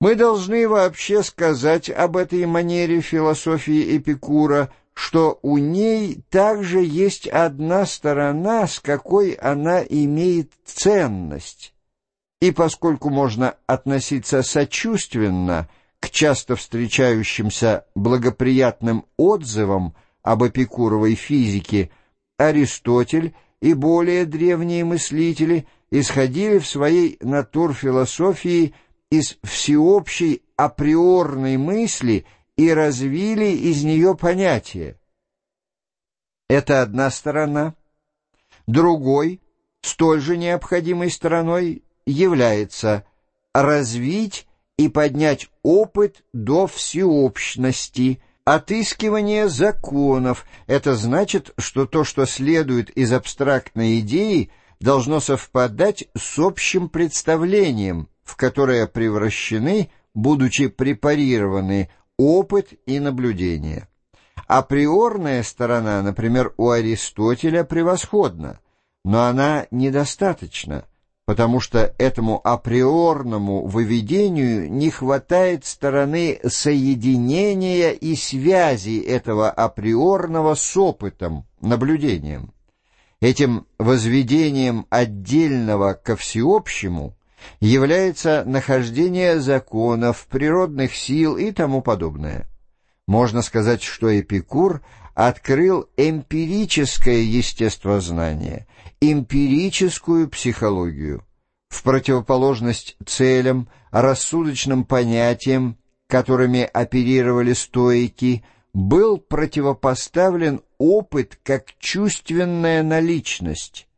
Мы должны вообще сказать об этой манере философии Эпикура, что у ней также есть одна сторона, с какой она имеет ценность. И поскольку можно относиться сочувственно к часто встречающимся благоприятным отзывам об эпикуровой физике, Аристотель и более древние мыслители исходили в своей натурфилософии из всеобщей априорной мысли и развили из нее понятие. Это одна сторона. Другой, столь же необходимой стороной, является развить и поднять опыт до всеобщности, отыскивание законов. Это значит, что то, что следует из абстрактной идеи, должно совпадать с общим представлением, в которое превращены, будучи препарированы, опыт и наблюдение. Априорная сторона, например, у Аристотеля превосходна, но она недостаточна – потому что этому априорному выведению не хватает стороны соединения и связи этого априорного с опытом, наблюдением. Этим возведением отдельного ко всеобщему является нахождение законов, природных сил и тому подобное. Можно сказать, что Эпикур открыл эмпирическое естествознание, эмпирическую психологию, в противоположность целям, рассудочным понятиям, которыми оперировали стоики, был противопоставлен опыт как чувственная наличность.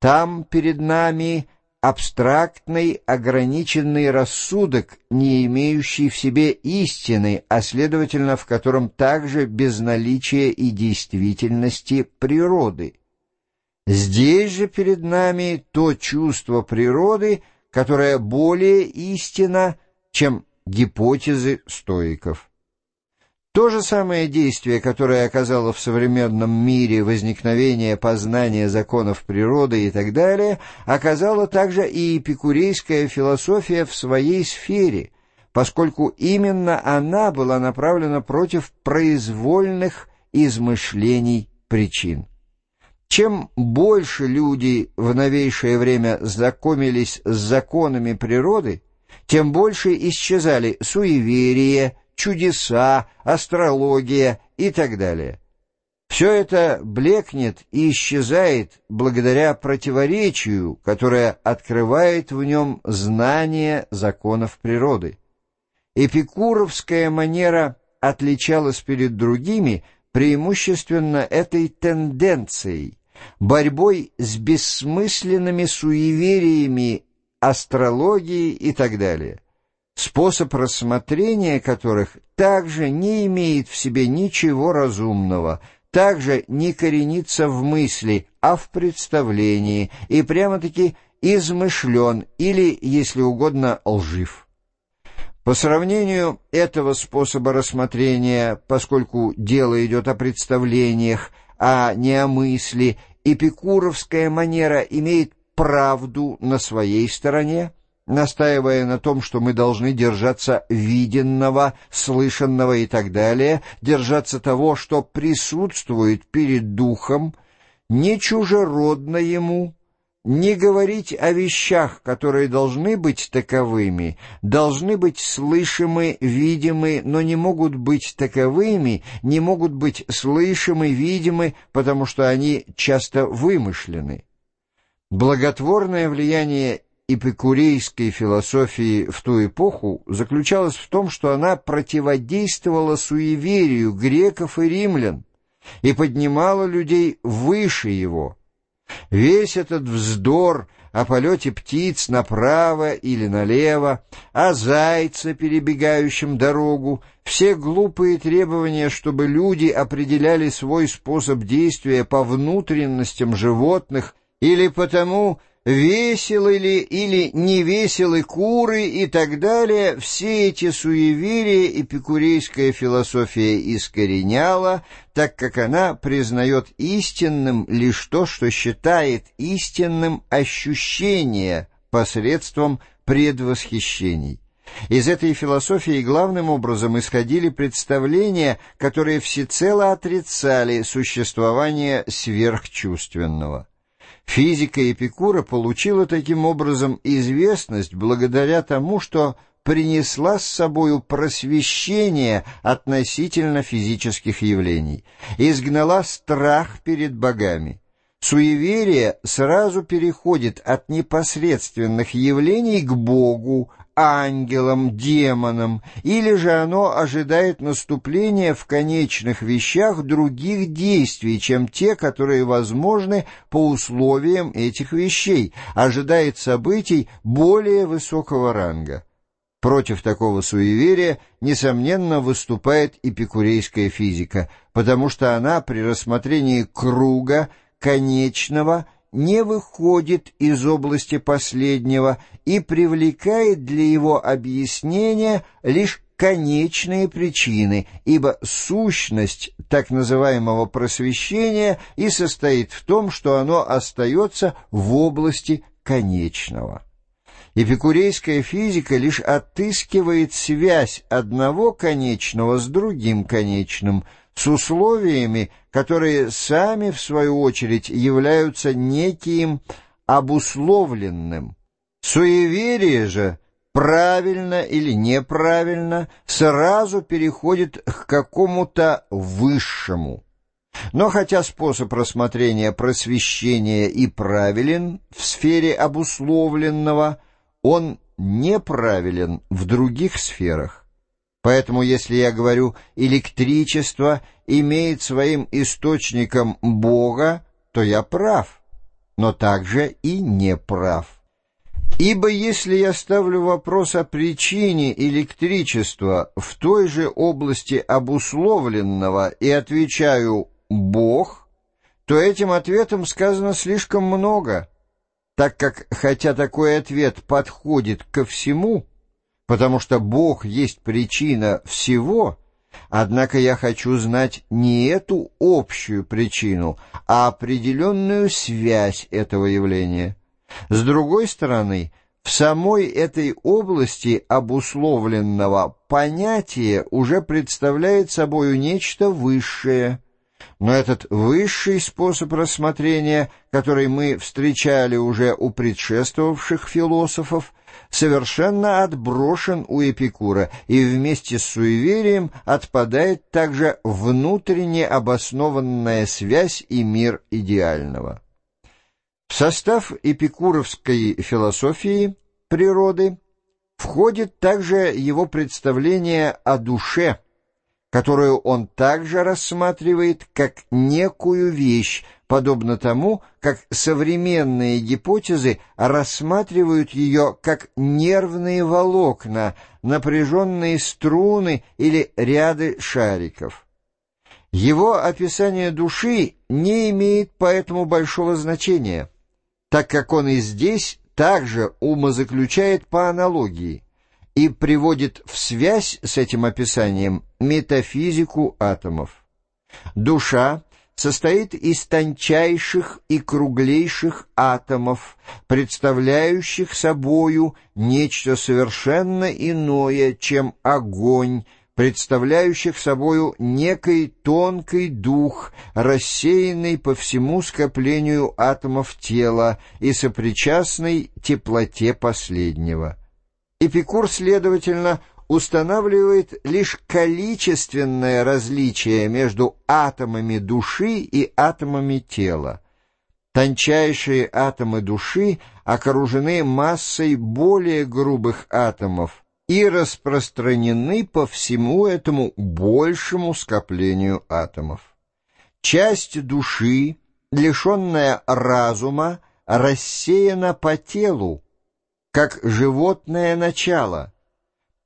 Там перед нами абстрактный ограниченный рассудок, не имеющий в себе истины, а следовательно, в котором также без наличия и действительности природы. Здесь же перед нами то чувство природы, которое более истинно, чем гипотезы стоиков. То же самое действие, которое оказало в современном мире возникновение познания законов природы и так далее, оказало также и эпикурейская философия в своей сфере, поскольку именно она была направлена против произвольных измышлений причин. Чем больше люди в новейшее время знакомились с законами природы, тем больше исчезали суеверия, чудеса, астрология и так далее. Все это блекнет и исчезает благодаря противоречию, которое открывает в нем знание законов природы. Эпикуровская манера отличалась перед другими преимущественно этой тенденцией, борьбой с бессмысленными суевериями, астрологией и так далее способ рассмотрения которых также не имеет в себе ничего разумного, также не коренится в мысли, а в представлении, и прямо-таки измышлен или, если угодно, лжив. По сравнению этого способа рассмотрения, поскольку дело идет о представлениях, а не о мысли, эпикуровская манера имеет правду на своей стороне, настаивая на том, что мы должны держаться виденного, слышанного и так далее, держаться того, что присутствует перед духом, не чужеродно ему, не говорить о вещах, которые должны быть таковыми, должны быть слышимы, видимы, но не могут быть таковыми, не могут быть слышимы, видимы, потому что они часто вымышлены. Благотворное влияние эпикурейской философии в ту эпоху заключалась в том, что она противодействовала суеверию греков и римлян и поднимала людей выше его. Весь этот вздор о полете птиц направо или налево, о зайце, перебегающем дорогу, все глупые требования, чтобы люди определяли свой способ действия по внутренностям животных или потому, веселы ли или не веселы куры и так далее, все эти суеверия эпикурейская философия искореняла, так как она признает истинным лишь то, что считает истинным ощущение посредством предвосхищений. Из этой философии главным образом исходили представления, которые всецело отрицали существование сверхчувственного. Физика Эпикура получила таким образом известность благодаря тому, что принесла с собою просвещение относительно физических явлений, изгнала страх перед богами. Суеверие сразу переходит от непосредственных явлений к Богу, ангелам, демонам, или же оно ожидает наступления в конечных вещах других действий, чем те, которые возможны по условиям этих вещей, ожидает событий более высокого ранга. Против такого суеверия, несомненно, выступает эпикурейская физика, потому что она при рассмотрении круга, конечного, не выходит из области последнего и привлекает для его объяснения лишь конечные причины, ибо сущность так называемого просвещения и состоит в том, что оно остается в области конечного. Эпикурейская физика лишь отыскивает связь одного конечного с другим конечным – с условиями, которые сами, в свою очередь, являются неким обусловленным. Суеверие же, правильно или неправильно, сразу переходит к какому-то высшему. Но хотя способ рассмотрения просвещения и правилен в сфере обусловленного, он неправилен в других сферах. Поэтому, если я говорю «электричество имеет своим источником Бога», то я прав, но также и не прав. Ибо если я ставлю вопрос о причине электричества в той же области обусловленного и отвечаю «Бог», то этим ответом сказано слишком много, так как, хотя такой ответ подходит ко всему, потому что Бог есть причина всего, однако я хочу знать не эту общую причину, а определенную связь этого явления. С другой стороны, в самой этой области обусловленного понятия уже представляет собою нечто высшее – но этот высший способ рассмотрения, который мы встречали уже у предшествовавших философов, совершенно отброшен у Эпикура, и вместе с суеверием отпадает также внутренне обоснованная связь и мир идеального. В состав эпикуровской философии природы входит также его представление о душе – которую он также рассматривает как некую вещь, подобно тому, как современные гипотезы рассматривают ее как нервные волокна, напряженные струны или ряды шариков. Его описание души не имеет поэтому большого значения, так как он и здесь также умозаключает по аналогии – и приводит в связь с этим описанием метафизику атомов. Душа состоит из тончайших и круглейших атомов, представляющих собою нечто совершенно иное, чем огонь, представляющих собою некий тонкий дух, рассеянный по всему скоплению атомов тела и сопричастный теплоте последнего. Эпикур, следовательно, устанавливает лишь количественное различие между атомами души и атомами тела. Тончайшие атомы души окружены массой более грубых атомов и распространены по всему этому большему скоплению атомов. Часть души, лишенная разума, рассеяна по телу, как животное начало.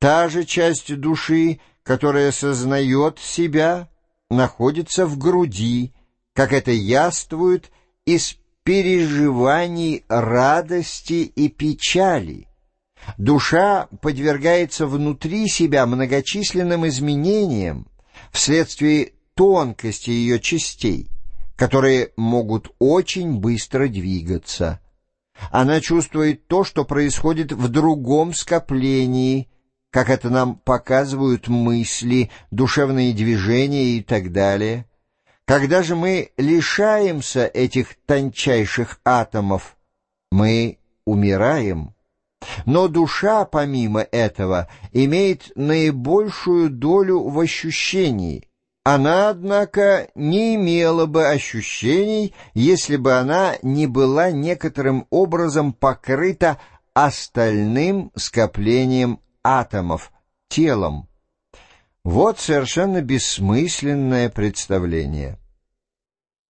Та же часть души, которая сознает себя, находится в груди, как это яствует из переживаний радости и печали. Душа подвергается внутри себя многочисленным изменениям вследствие тонкости ее частей, которые могут очень быстро двигаться. Она чувствует то, что происходит в другом скоплении, как это нам показывают мысли, душевные движения и так далее. Когда же мы лишаемся этих тончайших атомов, мы умираем. Но душа, помимо этого, имеет наибольшую долю в ощущении. Она, однако, не имела бы ощущений, если бы она не была некоторым образом покрыта остальным скоплением атомов, телом. Вот совершенно бессмысленное представление.